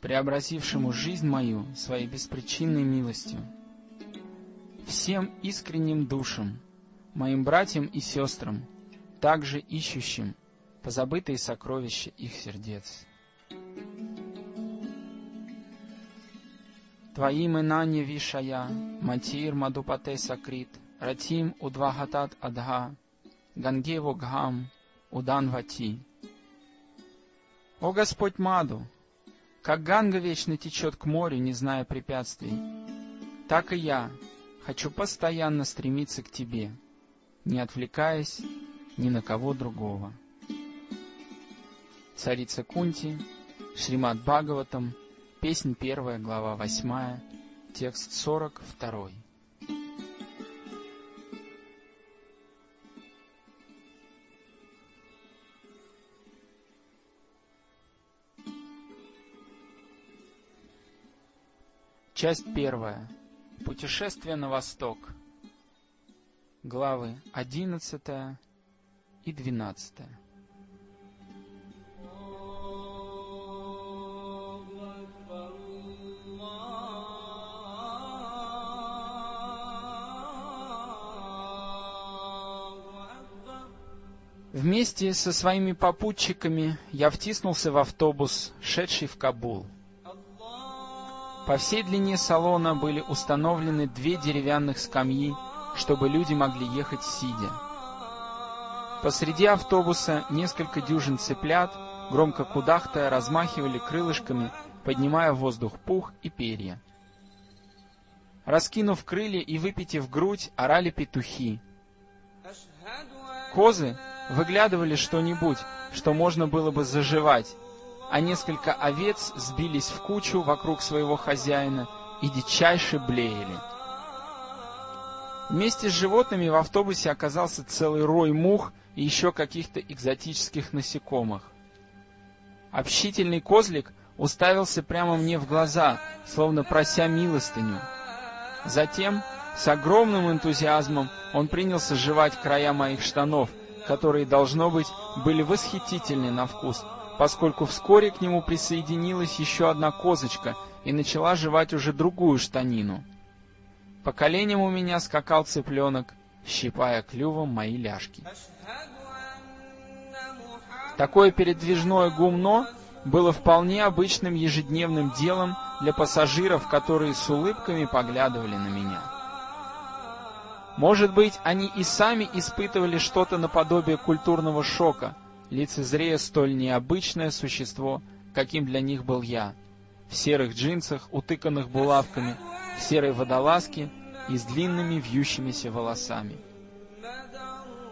преобразившему жизнь мою своей беспричинной милостью, всем искренним душам, моим братьям и сестрам, также ищущим позабытые сокровища их сердец. Твоим инане вишая, матир мадупате сакрит, ратим удвахатат адха, гангево гхам, удан вати. О Господь Маду, как Ганга вечно течет к морю, не зная препятствий, так и я хочу постоянно стремиться к Тебе, не отвлекаясь ни на кого другого. Царица Кунти, Шримад Бхагаватам, Песнь первая, глава восьмая, текст сорок второй. Часть первая. Путешествие на восток. Главы одиннадцатая и двенадцатая. Вместе со своими попутчиками я втиснулся в автобус, шедший в Кабул. По всей длине салона были установлены две деревянных скамьи, чтобы люди могли ехать сидя. Посреди автобуса несколько дюжин цыплят, громко кудахтая, размахивали крылышками, поднимая в воздух пух и перья. Раскинув крылья и выпитив грудь, орали петухи. Козы выглядывали что-нибудь, что можно было бы заживать, а несколько овец сбились в кучу вокруг своего хозяина и дичайше блеяли. Вместе с животными в автобусе оказался целый рой мух и еще каких-то экзотических насекомых. Общительный козлик уставился прямо мне в глаза, словно прося милостыню. Затем, с огромным энтузиазмом, он принялся жевать края моих штанов, которые, должно быть, были восхитительны на вкус, поскольку вскоре к нему присоединилась еще одна козочка и начала жевать уже другую штанину. По коленям у меня скакал цыпленок, щипая клювом мои ляжки. Такое передвижное гумно было вполне обычным ежедневным делом для пассажиров, которые с улыбками поглядывали на меня. Может быть, они и сами испытывали что-то наподобие культурного шока, лицезрея столь необычное существо, каким для них был я, в серых джинсах, утыканных булавками, в серой водолазке и с длинными вьющимися волосами.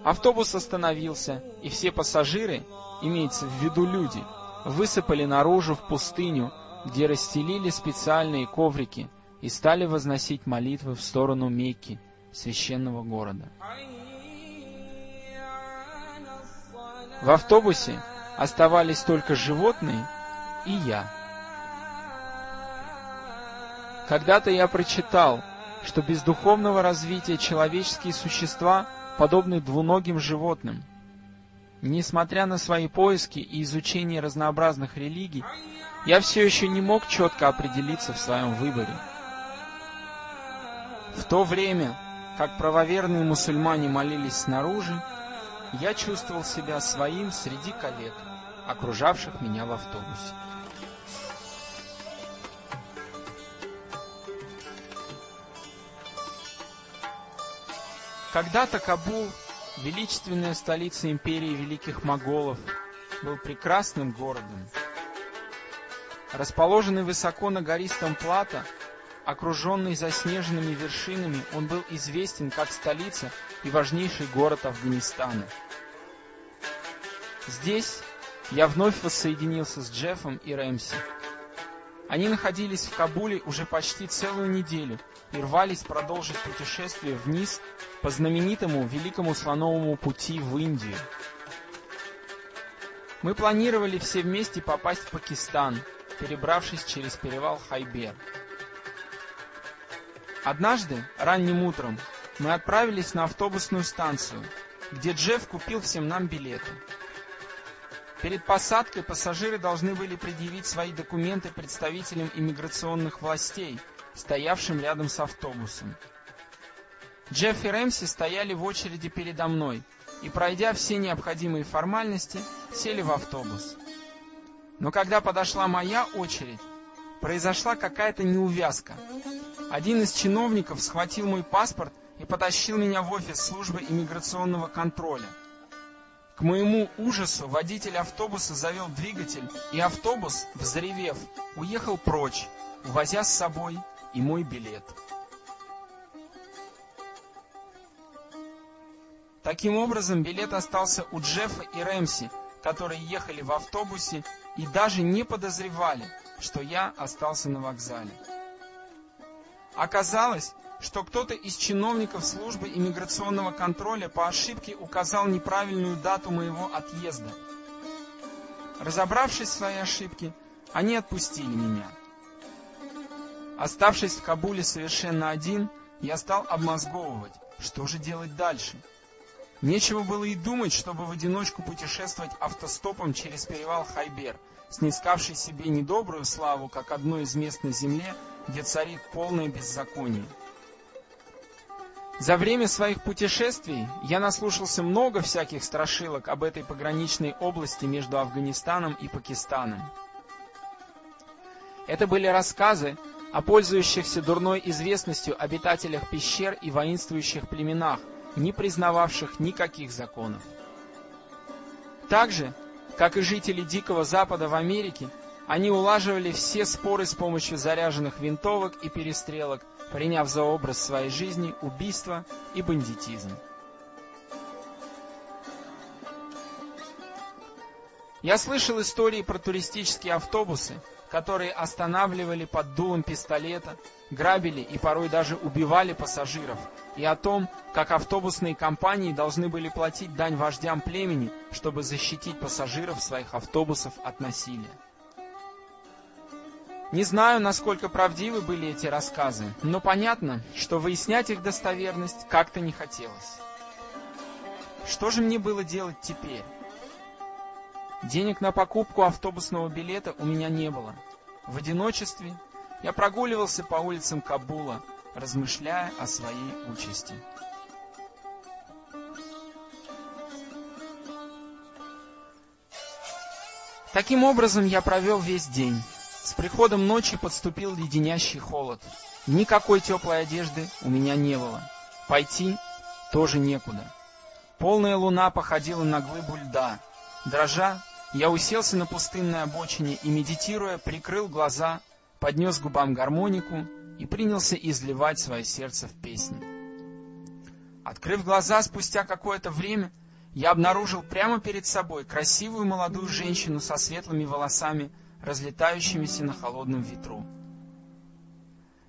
Автобус остановился, и все пассажиры, имеется в виду люди, высыпали наружу в пустыню, где расстелили специальные коврики и стали возносить молитвы в сторону Мекки, священного города. В автобусе оставались только животные и я. Когда-то я прочитал, что без духовного развития человеческие существа подобны двуногим животным. Несмотря на свои поиски и изучение разнообразных религий, я все еще не мог четко определиться в своем выборе. В то время, как правоверные мусульмане молились снаружи, я чувствовал себя своим среди коллег, окружавших меня в автобусе. Когда-то Кабул, величественная столица империи великих моголов, был прекрасным городом. Расположенный высоко на гористом плато, Окруженный заснеженными вершинами, он был известен как столица и важнейший город Афганистана. Здесь я вновь воссоединился с Джеффом и Рэмси. Они находились в Кабуле уже почти целую неделю и рвались продолжить путешествие вниз по знаменитому Великому Слоновому пути в Индию. Мы планировали все вместе попасть в Пакистан, перебравшись через перевал Хайбер. Однажды, ранним утром, мы отправились на автобусную станцию, где Джефф купил всем нам билеты. Перед посадкой пассажиры должны были предъявить свои документы представителям иммиграционных властей, стоявшим рядом с автобусом. Джефф и Рэмси стояли в очереди передо мной и, пройдя все необходимые формальности, сели в автобус. Но когда подошла моя очередь, произошла какая-то неувязка. Один из чиновников схватил мой паспорт и потащил меня в офис службы иммиграционного контроля. К моему ужасу водитель автобуса завел двигатель, и автобус, взревев, уехал прочь, увозя с собой и мой билет. Таким образом, билет остался у Джеффа и Рэмси, которые ехали в автобусе и даже не подозревали, что я остался на вокзале. Оказалось, что кто-то из чиновников службы иммиграционного контроля по ошибке указал неправильную дату моего отъезда. Разобравшись в своей ошибке, они отпустили меня. Оставшись в Кабуле совершенно один, я стал обмозговывать, что же делать дальше. Нечего было и думать, чтобы в одиночку путешествовать автостопом через перевал Хайбер, снискавший себе недобрую славу, как одной из мест на земле, где царит полное беззаконие. За время своих путешествий я наслушался много всяких страшилок об этой пограничной области между Афганистаном и Пакистаном. Это были рассказы о пользующихся дурной известностью обитателях пещер и воинствующих племенах, не признававших никаких законов. Так же, как и жители Дикого Запада в Америке, они улаживали все споры с помощью заряженных винтовок и перестрелок, приняв за образ своей жизни убийство и бандитизм. Я слышал истории про туристические автобусы, которые останавливали под дулом пистолета, грабили и порой даже убивали пассажиров, и о том, как автобусные компании должны были платить дань вождям племени, чтобы защитить пассажиров своих автобусов от насилия. Не знаю, насколько правдивы были эти рассказы, но понятно, что выяснять их достоверность как-то не хотелось. Что же мне было делать теперь? Денег на покупку автобусного билета у меня не было. В одиночестве я прогуливался по улицам Кабула, размышляя о своей участи. Таким образом я провел весь день. С приходом ночи подступил леденящий холод. Никакой теплой одежды у меня не было. Пойти тоже некуда. Полная луна походила на глыбу льда. Дрожа, я уселся на пустынной обочине и, медитируя, прикрыл глаза, поднес губам гармонику и принялся изливать свое сердце в песни. Открыв глаза спустя какое-то время, я обнаружил прямо перед собой красивую молодую женщину со светлыми волосами, разлетающимися на холодном ветру.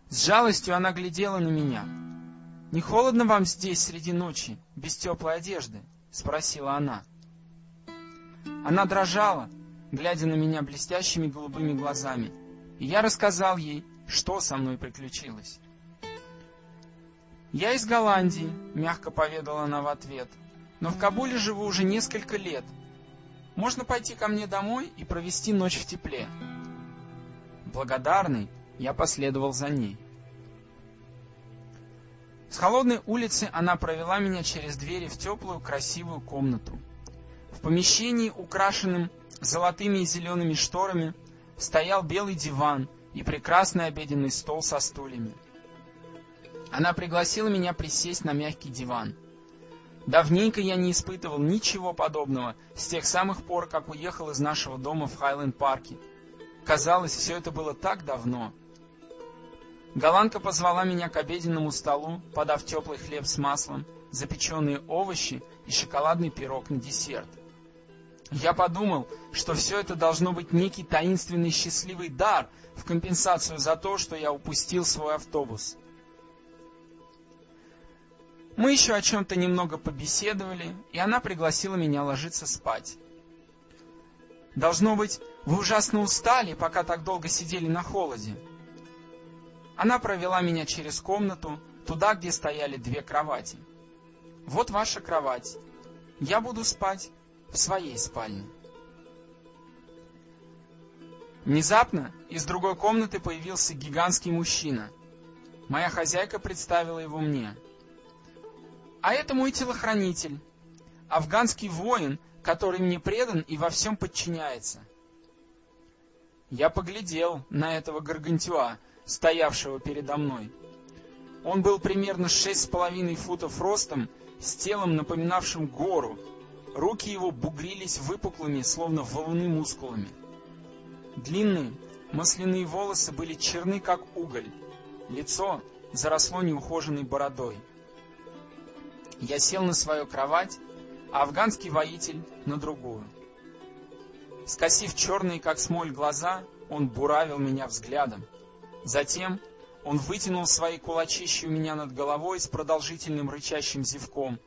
С жалостью она глядела на меня. «Не холодно вам здесь среди ночи, без теплой одежды?» — спросила она. Она дрожала, глядя на меня блестящими голубыми глазами, и я рассказал ей, что со мной приключилось. «Я из Голландии», — мягко поведала она в ответ, — «но в Кабуле живу уже несколько лет, можно пойти ко мне домой и провести ночь в тепле. Благодарный, я последовал за ней. С холодной улицы она провела меня через двери в теплую, красивую комнату. В помещении, украшенном золотыми и зелеными шторами, стоял белый диван и прекрасный обеденный стол со стульями. Она пригласила меня присесть на мягкий диван — Давненько я не испытывал ничего подобного с тех самых пор, как уехал из нашего дома в Хайленд-парке. Казалось, все это было так давно. Голландка позвала меня к обеденному столу, подав теплый хлеб с маслом, запеченные овощи и шоколадный пирог на десерт. Я подумал, что все это должно быть некий таинственный счастливый дар в компенсацию за то, что я упустил свой автобус. Мы еще о чем-то немного побеседовали, и она пригласила меня ложиться спать. Должно быть, вы ужасно устали, пока так долго сидели на холоде. Она провела меня через комнату, туда, где стояли две кровати. Вот ваша кровать. Я буду спать в своей спальне. Внезапно из другой комнаты появился гигантский мужчина. Моя хозяйка представила его мне. А это мой телохранитель, афганский воин, который мне предан и во всем подчиняется. Я поглядел на этого гаргантюа, стоявшего передо мной. Он был примерно шесть с половиной футов ростом, с телом, напоминавшим гору. Руки его бугрились выпуклыми, словно валуны мускулами. Длинные, масляные волосы были черны, как уголь. Лицо заросло неухоженной бородой. Я сел на свою кровать, а афганский воитель — на другую. Скосив черные, как смоль, глаза, он буравил меня взглядом. Затем он вытянул свои кулачища у меня над головой с продолжительным рычащим зевком,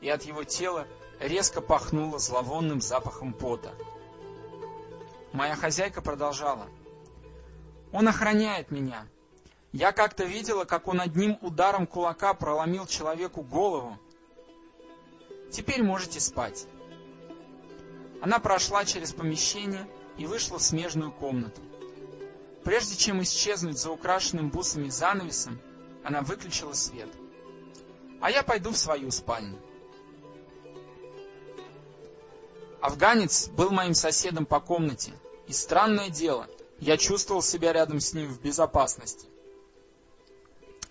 и от его тела резко пахнуло зловонным запахом пота. Моя хозяйка продолжала. «Он охраняет меня. Я как-то видела, как он одним ударом кулака проломил человеку голову. Теперь можете спать». Она прошла через помещение и вышла в смежную комнату. Прежде чем исчезнуть за украшенным бусами занавесом, она выключила свет. А я пойду в свою спальню. Афганец был моим соседом по комнате, и странное дело, я чувствовал себя рядом с ним в безопасности.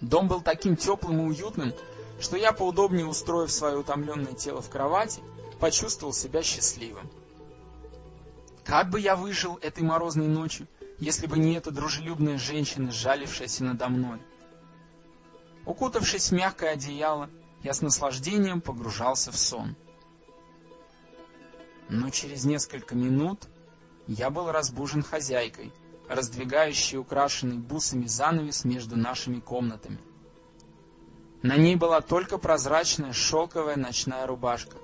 Дом был таким теплым и уютным, что я, поудобнее устроив свое утомленное тело в кровати, почувствовал себя счастливым. Как бы я выжил этой морозной ночью, если бы не эта дружелюбная женщина, сжалившаяся надо мной. Укутавшись в мягкое одеяло, я с наслаждением погружался в сон. Но через несколько минут я был разбужен хозяйкой, раздвигающей украшенный бусами занавес между нашими комнатами. На ней была только прозрачная шелковая ночная рубашка.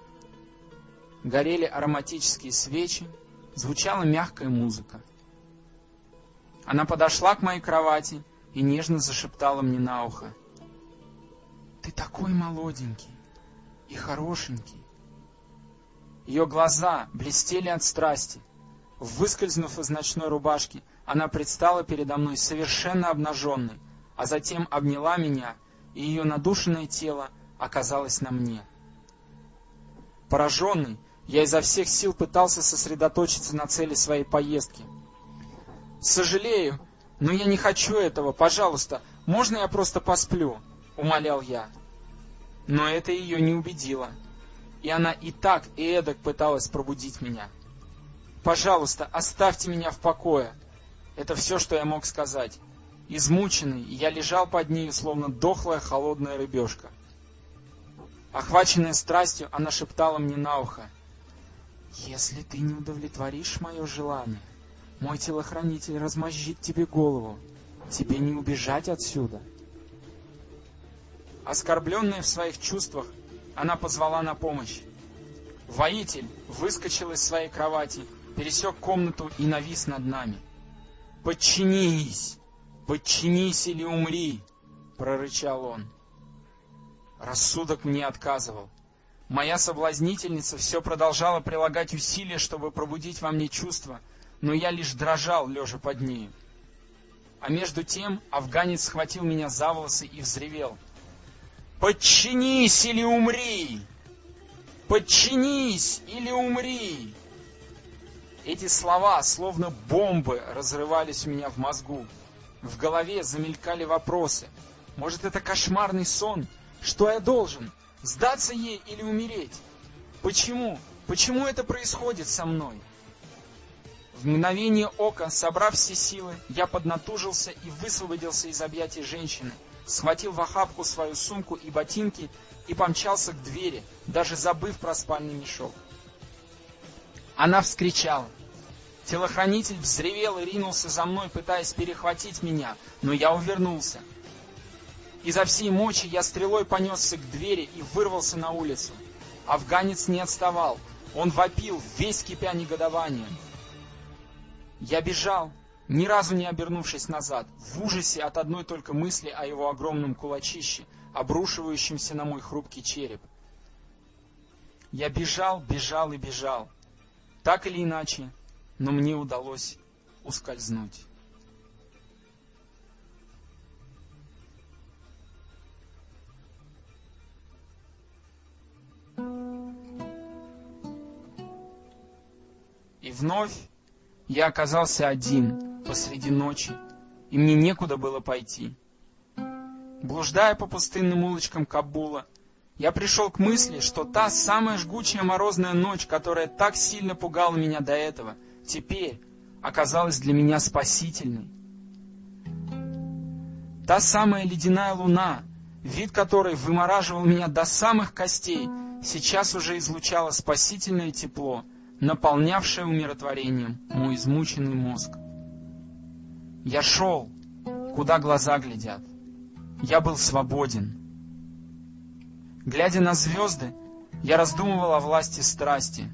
Горели ароматические свечи, звучала мягкая музыка. Она подошла к моей кровати и нежно зашептала мне на ухо. «Ты такой молоденький и хорошенький». Ее глаза блестели от страсти. Выскользнув из ночной рубашки, она предстала передо мной совершенно обнаженной, а затем обняла меня, и ее надушенное тело оказалось на мне. Пораженный, я изо всех сил пытался сосредоточиться на цели своей поездки — «Сожалею, но я не хочу этого. Пожалуйста, можно я просто посплю?» — умолял я. Но это ее не убедило. И она и так, и эдак пыталась пробудить меня. «Пожалуйста, оставьте меня в покое!» Это все, что я мог сказать. Измученный, я лежал под нею, словно дохлая холодная рыбешка. Охваченная страстью, она шептала мне на ухо. «Если ты не удовлетворишь мое желание, мой телохранитель размозжит тебе голову. Тебе не убежать отсюда. Оскорбленная в своих чувствах, она позвала на помощь. Воитель выскочил из своей кровати, пересек комнату и навис над нами. «Подчинись! Подчинись или умри!» — прорычал он. Рассудок мне отказывал. Моя соблазнительница все продолжала прилагать усилия, чтобы пробудить во мне чувства — но я лишь дрожал, лежа под нею. А между тем афганец схватил меня за волосы и взревел. «Подчинись или умри! Подчинись или умри!» Эти слова, словно бомбы, разрывались у меня в мозгу. В голове замелькали вопросы. Может, это кошмарный сон? Что я должен? Сдаться ей или умереть? Почему? Почему это происходит со мной? В мгновение ока, собрав все силы, я поднатужился и высвободился из объятий женщины, схватил в охапку свою сумку и ботинки и помчался к двери, даже забыв про спальный мешок. Она вскричала. Телохранитель взревел и ринулся за мной, пытаясь перехватить меня, но я увернулся. Изо всей мочи я стрелой понесся к двери и вырвался на улицу. Афганец не отставал. Он вопил, весь кипя негодованием. Я бежал, ни разу не обернувшись назад, в ужасе от одной только мысли о его огромном кулачище, обрушивающемся на мой хрупкий череп. Я бежал, бежал и бежал. Так или иначе, но мне удалось ускользнуть. И вновь я оказался один посреди ночи, и мне некуда было пойти. Блуждая по пустынным улочкам Кабула, я пришел к мысли, что та самая жгучая морозная ночь, которая так сильно пугала меня до этого, теперь оказалась для меня спасительной. Та самая ледяная луна, вид которой вымораживал меня до самых костей, сейчас уже излучала спасительное тепло, наполнявшее умиротворением мой измученный мозг. Я шел, куда глаза глядят. Я был свободен. Глядя на звезды, я раздумывал о власти страсти.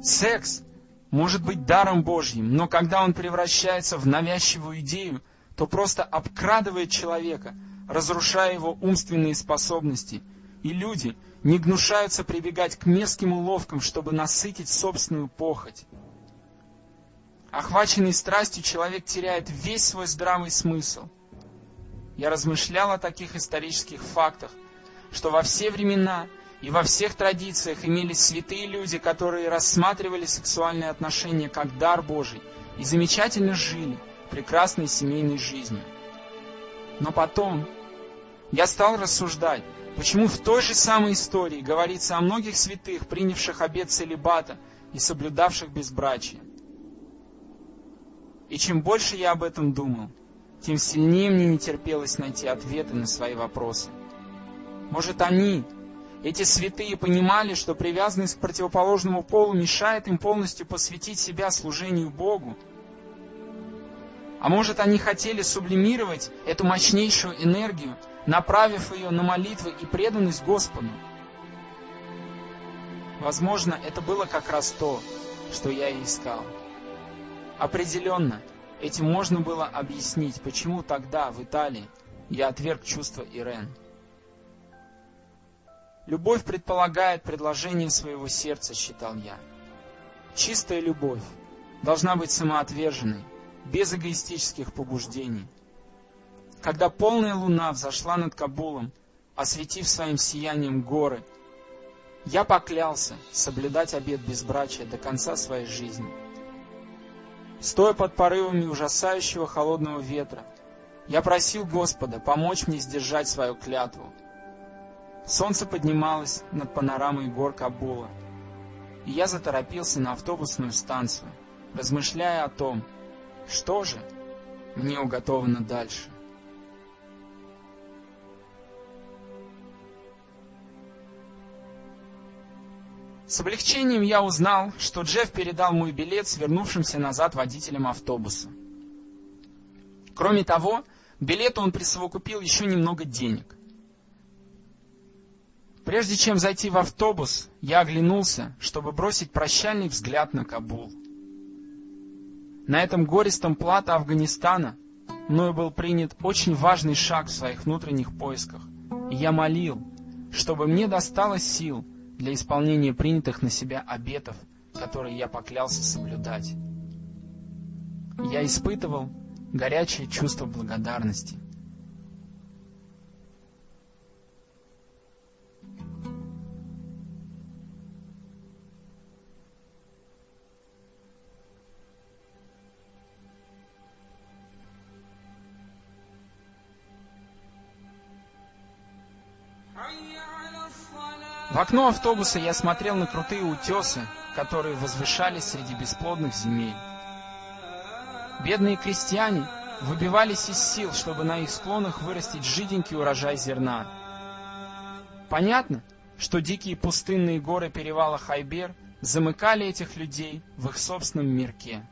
Секс может быть даром Божьим, но когда он превращается в навязчивую идею, то просто обкрадывает человека, разрушая его умственные способности, и люди не гнушаются прибегать к мерзким уловкам, чтобы насытить собственную похоть. Охваченный страстью, человек теряет весь свой здравый смысл. Я размышлял о таких исторических фактах, что во все времена и во всех традициях имелись святые люди, которые рассматривали сексуальные отношения как дар Божий и замечательно жили прекрасной семейной жизнью. Но потом я стал рассуждать, почему в той же самой истории говорится о многих святых, принявших обет целебата и соблюдавших безбрачие. И чем больше я об этом думал, тем сильнее мне не терпелось найти ответы на свои вопросы. Может, они, эти святые, понимали, что привязанность к противоположному полу мешает им полностью посвятить себя служению Богу? А может, они хотели сублимировать эту мощнейшую энергию, направив ее на молитвы и преданность Господу? Возможно, это было как раз то, что я и искал. Определенно, этим можно было объяснить, почему тогда, в Италии, я отверг чувство Ирен. Любовь предполагает предложение своего сердца, считал я. Чистая любовь должна быть самоотверженной, без эгоистических побуждений. Когда полная луна взошла над Кабулом, осветив своим сиянием горы, я поклялся соблюдать обет безбрачия до конца своей жизни. Стоя под порывами ужасающего холодного ветра, я просил Господа помочь мне сдержать свою клятву — Солнце поднималось над панорамой гор Кабула, и я заторопился на автобусную станцию, размышляя о том, что же мне уготовано дальше. С облегчением я узнал, что Джефф передал мой билет свернувшимся назад водителям автобуса. Кроме того, билету он присовокупил еще немного денег. Прежде чем зайти в автобус, я оглянулся, чтобы бросить прощальный взгляд на Кабул. На этом гористом плато Афганистана мною был принят очень важный шаг в своих внутренних поисках, и я молил, чтобы мне досталось сил для исполнения принятых на себя обетов, которые я поклялся соблюдать. Я испытывал горячее чувство благодарности. В окно автобуса я смотрел на крутые утесы, которые возвышались среди бесплодных земель. Бедные крестьяне выбивались из сил, чтобы на их склонах вырастить жиденький урожай зерна. Понятно, что дикие пустынные горы перевала Хайбер замыкали этих людей в их собственном мирке.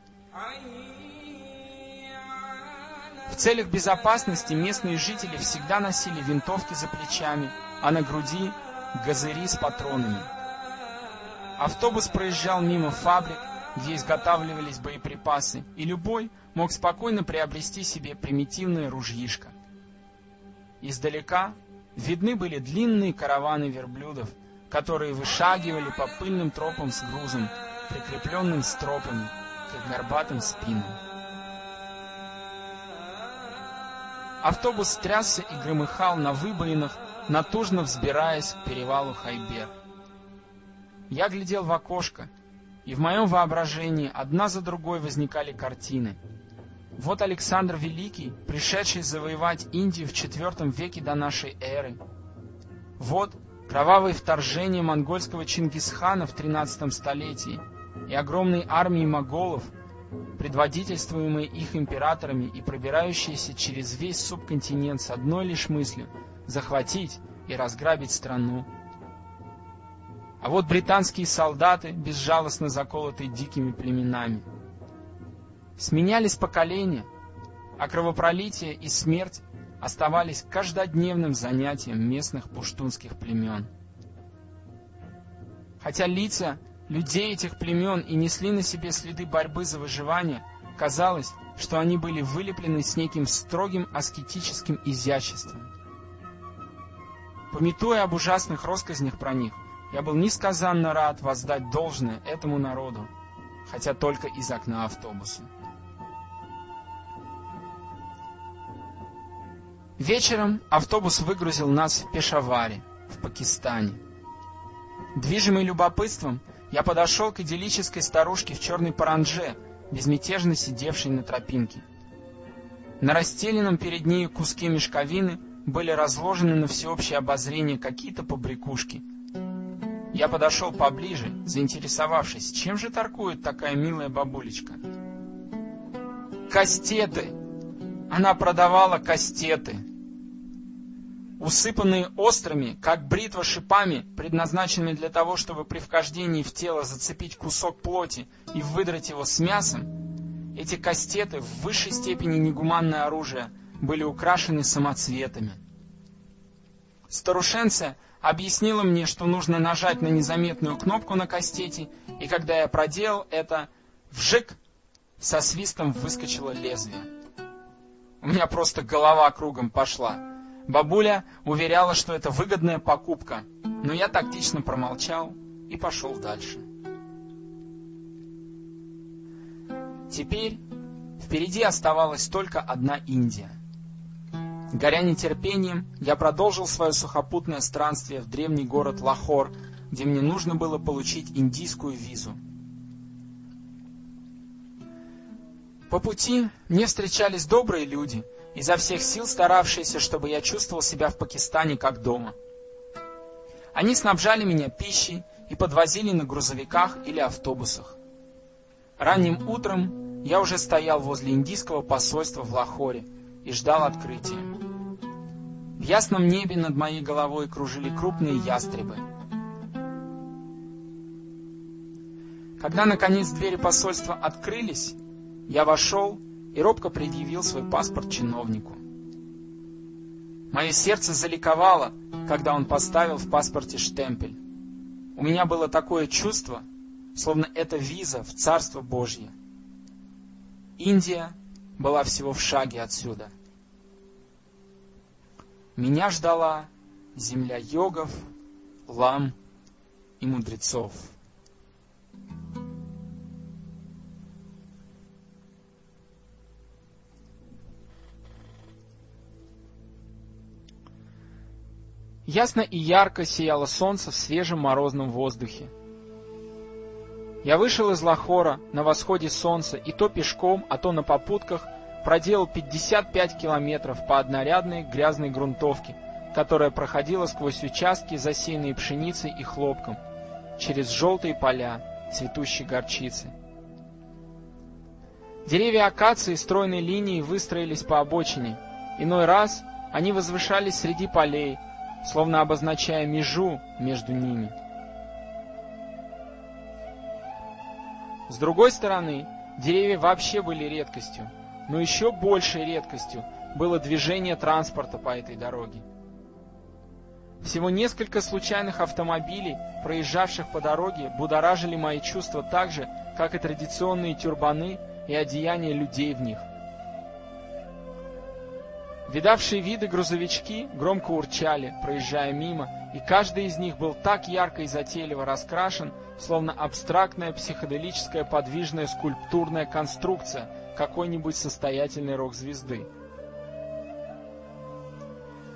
В целях безопасности местные жители всегда носили винтовки за плечами, а на груди газыри с патронами. Автобус проезжал мимо фабрик, где изготавливались боеприпасы, и любой мог спокойно приобрести себе примитивное ружьишко. Издалека видны были длинные караваны верблюдов, которые вышагивали по пыльным тропам с грузом, прикрепленным стропами к горбатым спинам. Автобус трясся и громыхал на выбоинах, натужно взбираясь к перевалу Хайбер. Я глядел в окошко, и в моем воображении одна за другой возникали картины. Вот Александр Великий, пришедший завоевать Индию в IV веке до нашей эры. Вот кровавые вторжения монгольского Чингисхана в XIII столетии и огромные армии моголов, предводительствуемые их императорами и пробирающиеся через весь субконтинент с одной лишь мыслью — захватить и разграбить страну. А вот британские солдаты, безжалостно заколотые дикими племенами. Сменялись поколения, а кровопролитие и смерть оставались каждодневным занятием местных пуштунских племен. Хотя лица людей этих племен и несли на себе следы борьбы за выживание, казалось, что они были вылеплены с неким строгим аскетическим изяществом. Пометуя об ужасных россказнях про них, я был несказанно рад воздать должное этому народу, хотя только из окна автобуса. Вечером автобус выгрузил нас в Пешаваре, в Пакистане. Движимый любопытством, я подошел к идиллической старушке в черной паранже, безмятежно сидевшей на тропинке. На расстеленном перед ней куске мешковины были разложены на всеобщее обозрение какие-то побрякушки. Я подошел поближе, заинтересовавшись, чем же торгует такая милая бабулечка. Кастеты! Она продавала кастеты усыпанные острыми, как бритва шипами, предназначенными для того, чтобы при вхождении в тело зацепить кусок плоти и выдрать его с мясом, эти кастеты, в высшей степени негуманное оружие, были украшены самоцветами. Старушенция объяснила мне, что нужно нажать на незаметную кнопку на кастете, и когда я проделал это, вжик, со свистом выскочило лезвие. У меня просто голова кругом пошла. Бабуля уверяла, что это выгодная покупка, но я тактично промолчал и пошел дальше. Теперь впереди оставалась только одна Индия. Горя нетерпением, я продолжил свое сухопутное странствие в древний город Лахор, где мне нужно было получить индийскую визу. По пути мне встречались добрые люди, изо всех сил старавшиеся, чтобы я чувствовал себя в Пакистане как дома. Они снабжали меня пищей и подвозили на грузовиках или автобусах. Ранним утром я уже стоял возле индийского посольства в Лахоре и ждал открытия. В ясном небе над моей головой кружили крупные ястребы. Когда, наконец, двери посольства открылись, я вошел и робко предъявил свой паспорт чиновнику. Мое сердце заликовало, когда он поставил в паспорте штемпель. У меня было такое чувство, словно это виза в Царство Божье. Индия была всего в шаге отсюда. Меня ждала земля йогов, лам и мудрецов. Ясно и ярко сияло солнце в свежем морозном воздухе. Я вышел из Лахора на восходе солнца и то пешком, а то на попутках проделал 55 километров по однорядной грязной грунтовке, которая проходила сквозь участки, засеянные пшеницей и хлопком, через желтые поля цветущей горчицы. Деревья акации стройной линией выстроились по обочине. Иной раз они возвышались среди полей, словно обозначая межу между ними. С другой стороны, деревья вообще были редкостью, но еще большей редкостью было движение транспорта по этой дороге. Всего несколько случайных автомобилей, проезжавших по дороге, будоражили мои чувства так же, как и традиционные тюрбаны и одеяния людей в них. Видавшие виды грузовички громко урчали, проезжая мимо, и каждый из них был так ярко и затейливо раскрашен, словно абстрактная психоделическая подвижная скульптурная конструкция какой-нибудь состоятельной рок-звезды.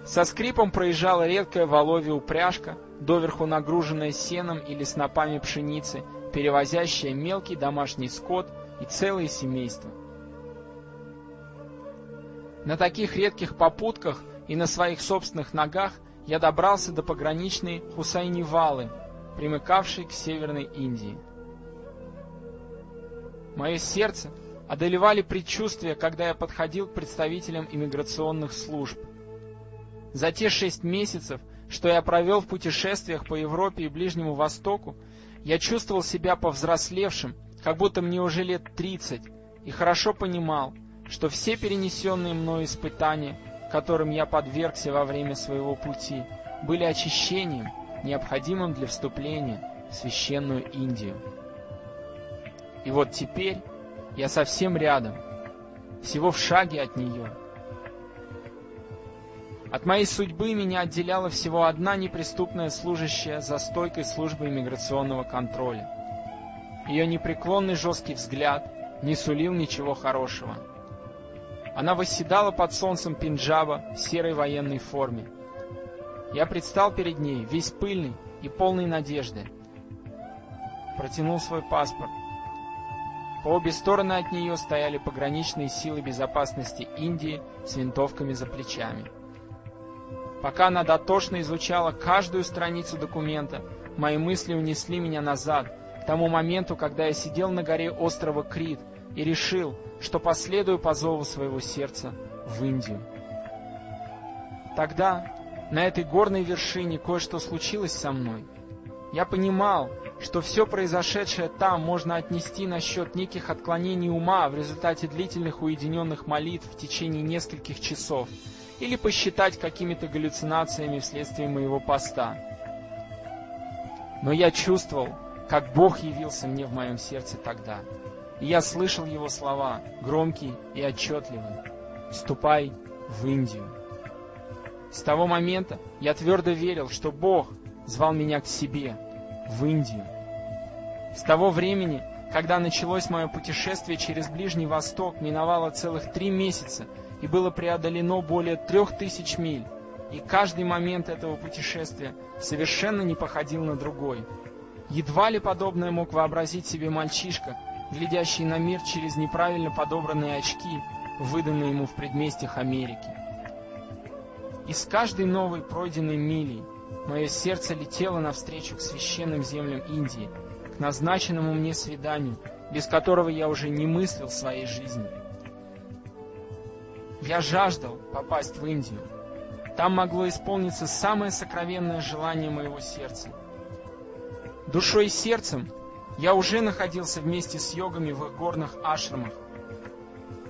Со скрипом проезжала редкая воловья упряжка, доверху нагруженная сеном или снопами пшеницы, перевозящая мелкий домашний скот и целые семейства. На таких редких попутках и на своих собственных ногах я добрался до пограничной Хусайни-Валы, примыкавшей к Северной Индии. Мое сердце одолевали предчувствия, когда я подходил к представителям иммиграционных служб. За те шесть месяцев, что я провел в путешествиях по Европе и Ближнему Востоку, я чувствовал себя повзрослевшим, как будто мне уже лет тридцать, и хорошо понимал, что все перенесенные мною испытания, которым я подвергся во время своего пути, были очищением, необходимым для вступления в священную Индию. И вот теперь я совсем рядом, всего в шаге от нее — от моей судьбы меня отделяла всего одна неприступная служащая за стойкой службы иммиграционного контроля. Ее непреклонный жесткий взгляд не сулил ничего хорошего. Она восседала под солнцем Пенджаба в серой военной форме. Я предстал перед ней, весь пыльный и полный надежды. Протянул свой паспорт. По обе стороны от нее стояли пограничные силы безопасности Индии с винтовками за плечами. Пока она дотошно изучала каждую страницу документа, мои мысли унесли меня назад, к тому моменту, когда я сидел на горе острова Крит и решил, что последую по зову своего сердца в Индию. Тогда на этой горной вершине кое-что случилось со мной. Я понимал, что все произошедшее там можно отнести на счет неких отклонений ума в результате длительных уединенных молитв в течение нескольких часов — или посчитать какими-то галлюцинациями вследствие моего поста. Но я чувствовал, как Бог явился мне в моем сердце тогда. И я слышал Его слова, громкие и отчетливые. «Ступай в Индию». С того момента я твердо верил, что Бог звал меня к себе, в Индию. С того времени, когда началось мое путешествие через Ближний Восток, миновало целых три месяца, и было преодолено более трех тысяч миль, и каждый момент этого путешествия совершенно не походил на другой. Едва ли подобное мог вообразить себе мальчишка, глядящий на мир через неправильно подобранные очки, выданные ему в предместьях Америки. И с каждой новой пройденной милей мое сердце летело навстречу к священным землям Индии, к назначенному мне свиданию, без которого я уже не мыслил своей жизни. Я жаждал попасть в Индию. Там могло исполниться самое сокровенное желание моего сердца. Душой и сердцем я уже находился вместе с йогами в их горных ашрамах.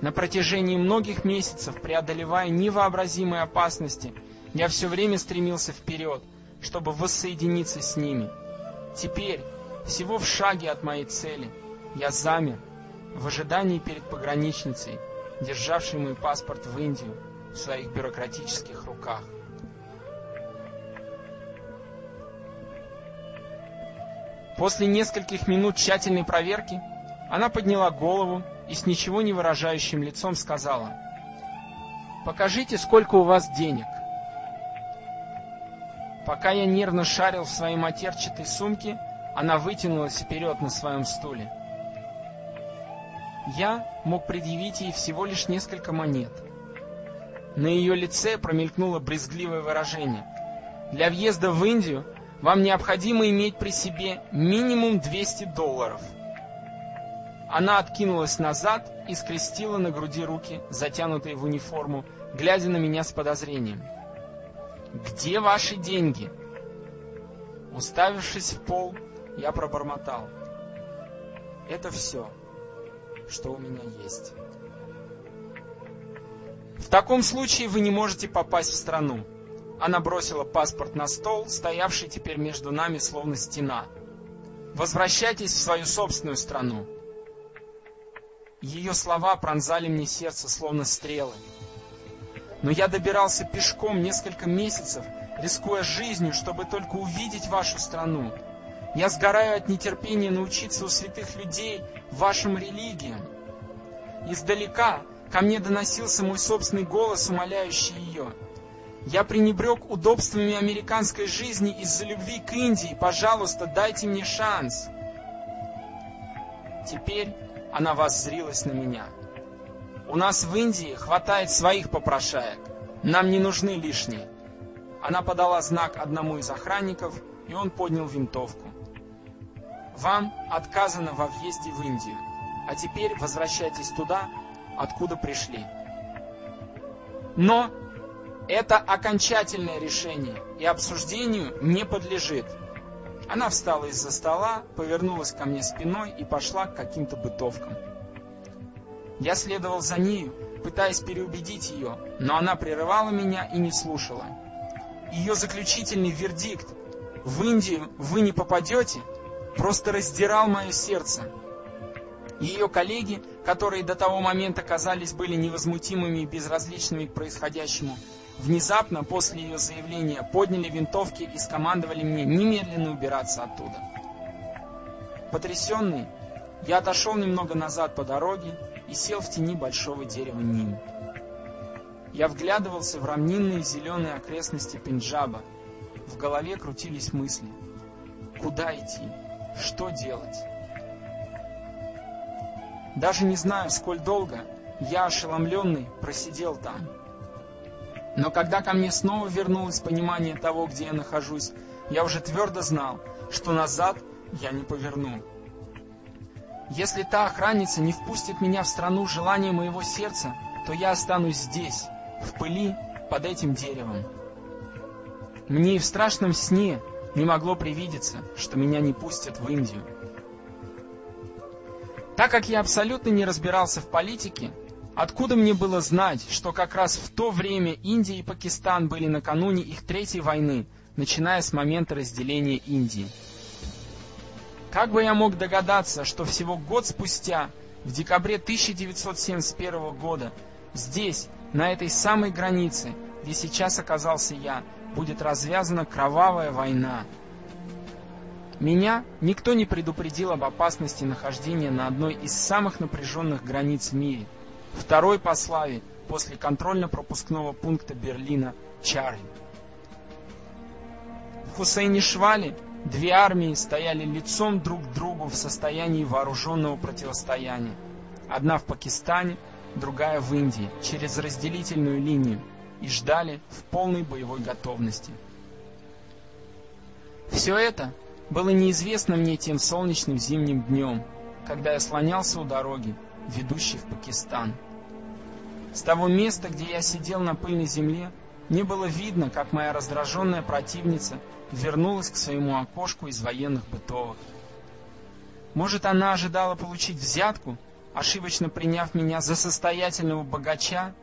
На протяжении многих месяцев, преодолевая невообразимые опасности, я все время стремился вперед, чтобы воссоединиться с ними. Теперь, всего в шаге от моей цели, я замер в ожидании перед пограничницей, державший мой паспорт в Индию в своих бюрократических руках. После нескольких минут тщательной проверки она подняла голову и с ничего не выражающим лицом сказала, «Покажите, сколько у вас денег». Пока я нервно шарил в своей матерчатой сумке, она вытянулась вперед на своем стуле я мог предъявить ей всего лишь несколько монет. На ее лице промелькнуло брезгливое выражение. Для въезда в Индию вам необходимо иметь при себе минимум 200 долларов. Она откинулась назад и скрестила на груди руки, затянутые в униформу, глядя на меня с подозрением. «Где ваши деньги?» Уставившись в пол, я пробормотал. Это все, что у меня есть. В таком случае вы не можете попасть в страну. Она бросила паспорт на стол, стоявший теперь между нами словно стена. Возвращайтесь в свою собственную страну. Ее слова пронзали мне сердце словно стрелы. Но я добирался пешком несколько месяцев, рискуя жизнью, чтобы только увидеть вашу страну. Я сгораю от нетерпения научиться у святых людей вашим религиям. Издалека ко мне доносился мой собственный голос, умоляющий ее. Я пренебрег удобствами американской жизни из-за любви к Индии. Пожалуйста, дайте мне шанс. Теперь она воззрилась на меня. У нас в Индии хватает своих попрошаек. Нам не нужны лишние. Она подала знак одному из охранников, и он поднял винтовку. Вам отказано во въезде в Индию, а теперь возвращайтесь туда, откуда пришли. Но это окончательное решение и обсуждению не подлежит. Она встала из-за стола, повернулась ко мне спиной и пошла к каким-то бытовкам. Я следовал за нею, пытаясь переубедить ее, но она прерывала меня и не слушала. Ее заключительный вердикт «В Индию вы не попадете» просто раздирал мое сердце. Ее коллеги, которые до того момента казались были невозмутимыми и безразличными к происходящему, внезапно после ее заявления подняли винтовки и скомандовали мне немедленно убираться оттуда. Потрясенный, я отошел немного назад по дороге и сел в тени большого дерева Ним. Я вглядывался в равнинные зеленые окрестности Пенджаба. В голове крутились мысли. Куда идти? Что делать? Даже не знаю, сколь долго я, ошеломленный, просидел там. Но когда ко мне снова вернулось понимание того, где я нахожусь, я уже твердо знал, что назад я не поверну. Если та охранница не впустит меня в страну желания моего сердца, то я останусь здесь, в пыли, под этим деревом. Мне и в страшном сне не могло привидеться, что меня не пустят в Индию. Так как я абсолютно не разбирался в политике, откуда мне было знать, что как раз в то время Индия и Пакистан были накануне их третьей войны, начиная с момента разделения Индии? Как бы я мог догадаться, что всего год спустя, в декабре 1971 года, здесь, на этой самой границе, где сейчас оказался я, будет развязана кровавая война, меня никто не предупредил об опасности нахождения на одной из самых напряженных границ в мире, второй по славе после контрольно-пропускного пункта Берлина Чарли. В Хусейнишвале две армии стояли лицом друг к другу в состоянии вооруженного противостояния. Одна в Пакистане, другая в Индии, через разделительную линию, и ждали в полной боевой готовности. Все это было неизвестно мне тем солнечным зимним днем, когда я слонялся у дороги, ведущей в Пакистан. С того места, где я сидел на пыльной земле, не было видно, как моя раздраженная противница вернулась к своему окошку из военных бытовых. Может, она ожидала получить взятку, ошибочно приняв меня за состоятельного богача,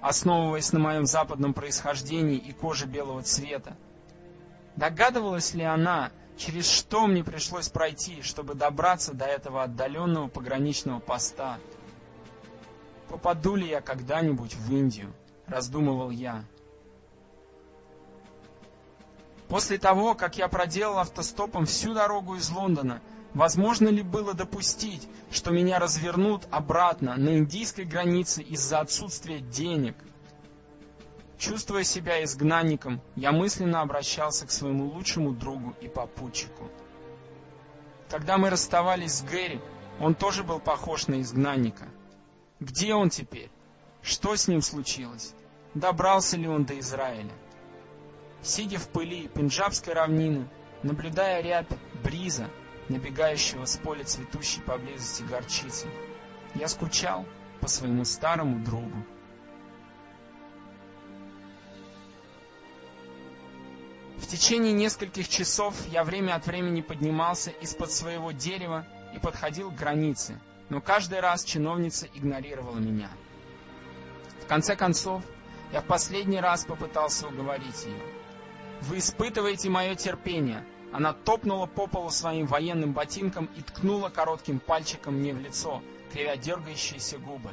основываясь на моем западном происхождении и коже белого цвета. Догадывалась ли она, через что мне пришлось пройти, чтобы добраться до этого отдаленного пограничного поста. Попаду ли я когда-нибудь в Индию, раздумывал я. После того, как я проделал автостопом всю дорогу из Лондона, возможно ли было допустить, что меня развернут обратно на индийской границе из-за отсутствия денег – Чувствуя себя изгнанником, я мысленно обращался к своему лучшему другу и попутчику. Когда мы расставались с Гэри, он тоже был похож на изгнанника. Где он теперь? Что с ним случилось? Добрался ли он до Израиля? Сидя в пыли Пенджабской равнины, наблюдая рябь бриза, набегающего с поля цветущей поблизости горчицы, я скучал по своему старому другу. В течение нескольких часов я время от времени поднимался из-под своего дерева и подходил к границе, но каждый раз чиновница игнорировала меня. В конце концов, я в последний раз попытался уговорить ее. «Вы испытываете мое терпение!» Она топнула по полу своим военным ботинком и ткнула коротким пальчиком мне в лицо, кривя дергающиеся губы.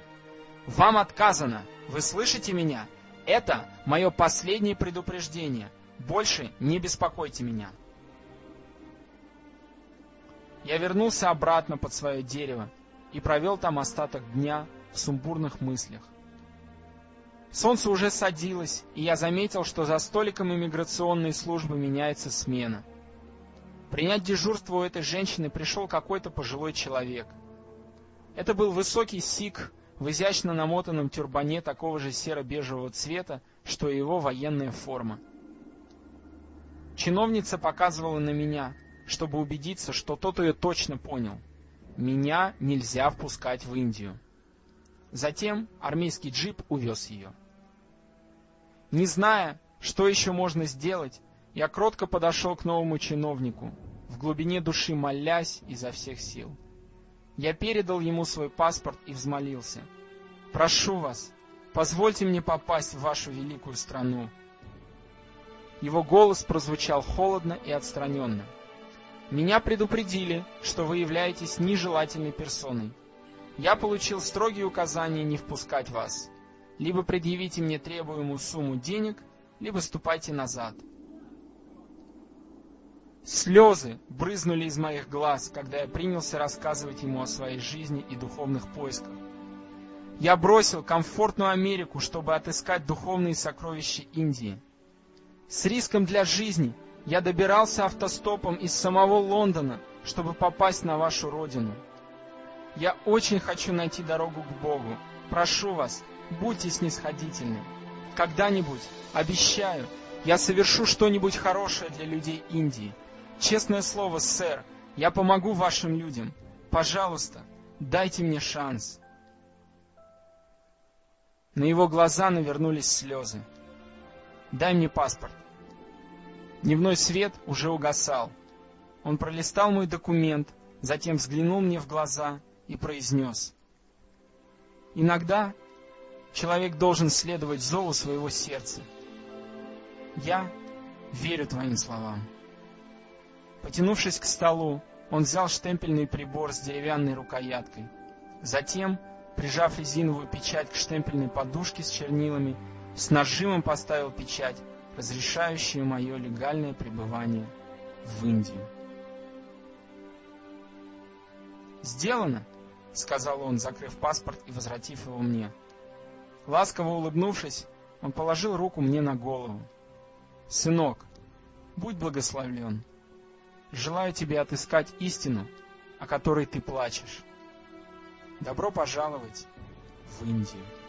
«Вам отказано! Вы слышите меня? Это мое последнее предупреждение. Больше не беспокойте меня!» Я вернулся обратно под свое дерево и провел там остаток дня в сумбурных мыслях. Солнце уже садилось, и я заметил, что за столиком иммиграционной службы меняется смена. Принять дежурство у этой женщины пришел какой-то пожилой человек. Это был высокий сик в изящно намотанном тюрбане такого же серо-бежевого цвета, что и его военная форма. Чиновница показывала на меня, чтобы убедиться, что тот ее точно понял. Меня нельзя впускать в Индию. Затем армейский джип увез ее. Не зная, что еще можно сделать, я кротко подошел к новому чиновнику, в глубине души молясь изо всех сил. Я передал ему свой паспорт и взмолился. «Прошу вас, позвольте мне попасть в вашу великую страну». Его голос прозвучал холодно и отстраненно. «Меня предупредили, что вы являетесь нежелательной персоной. Я получил строгие указания не впускать вас либо предъявите мне требуемую сумму денег, либо ступайте назад. Слезы брызнули из моих глаз, когда я принялся рассказывать ему о своей жизни и духовных поисках. Я бросил комфортную Америку, чтобы отыскать духовные сокровища Индии. С риском для жизни я добирался автостопом из самого Лондона, чтобы попасть на вашу родину. Я очень хочу найти дорогу к Богу. Прошу вас, будьте снисходительны. Когда-нибудь, обещаю, я совершу что-нибудь хорошее для людей Индии. Честное слово, сэр, я помогу вашим людям. Пожалуйста, дайте мне шанс. На его глаза навернулись слезы. Дай мне паспорт. Дневной свет уже угасал. Он пролистал мой документ, затем взглянул мне в глаза и произнес. Иногда Человек должен следовать зову своего сердца. Я верю твоим словам. Потянувшись к столу, он взял штемпельный прибор с деревянной рукояткой. Затем, прижав резиновую печать к штемпельной подушке с чернилами, с нажимом поставил печать, разрешающую мое легальное пребывание в Индию. «Сделано!» — сказал он, закрыв паспорт и возвратив его мне. Ласково улыбнувшись, он положил руку мне на голову. «Сынок, будь благословлен. Желаю тебе отыскать истину, о которой ты плачешь. Добро пожаловать в Индию».